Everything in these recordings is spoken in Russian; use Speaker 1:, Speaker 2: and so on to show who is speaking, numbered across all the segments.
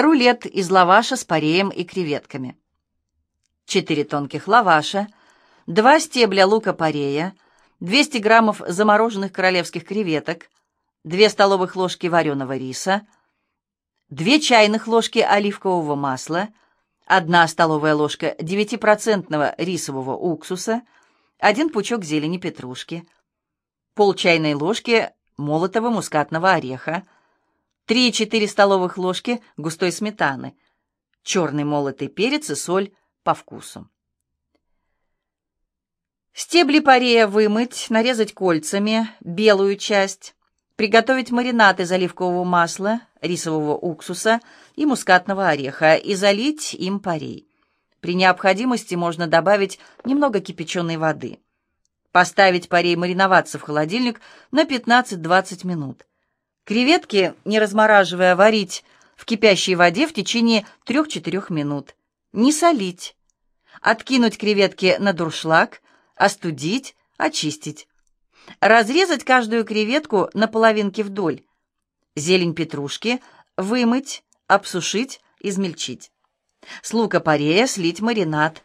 Speaker 1: Рулет из лаваша с пареем и креветками. 4 тонких лаваша, 2 стебля лука-порея, 200 граммов замороженных королевских креветок, 2 столовых ложки вареного риса, 2 чайных ложки оливкового масла, 1 столовая ложка 9% рисового уксуса, 1 пучок зелени петрушки, пол чайной ложки молотого мускатного ореха, 3-4 столовых ложки густой сметаны, черный молотый перец и соль по вкусу. Стебли парея вымыть, нарезать кольцами, белую часть, приготовить маринад из оливкового масла, рисового уксуса и мускатного ореха и залить им парей. При необходимости можно добавить немного кипяченой воды. Поставить парей мариноваться в холодильник на 15-20 минут. Креветки, не размораживая, варить в кипящей воде в течение 3-4 минут. Не солить. Откинуть креветки на дуршлаг, остудить, очистить. Разрезать каждую креветку на половинки вдоль. Зелень петрушки вымыть, обсушить, измельчить. С лука-порея слить маринад.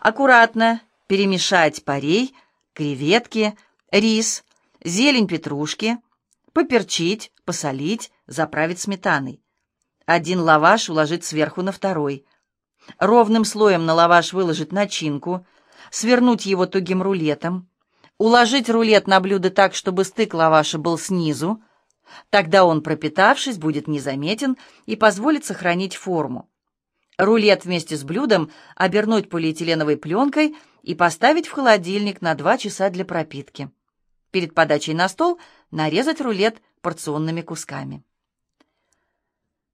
Speaker 1: Аккуратно перемешать парей, креветки, рис, зелень петрушки – поперчить, посолить, заправить сметаной. Один лаваш уложить сверху на второй. Ровным слоем на лаваш выложить начинку, свернуть его тугим рулетом, уложить рулет на блюдо так, чтобы стык лаваша был снизу, тогда он, пропитавшись, будет незаметен и позволит сохранить форму. Рулет вместе с блюдом обернуть полиэтиленовой пленкой и поставить в холодильник на 2 часа для пропитки. Перед подачей на стол нарезать рулет порционными кусками.